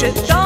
should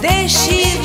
deixe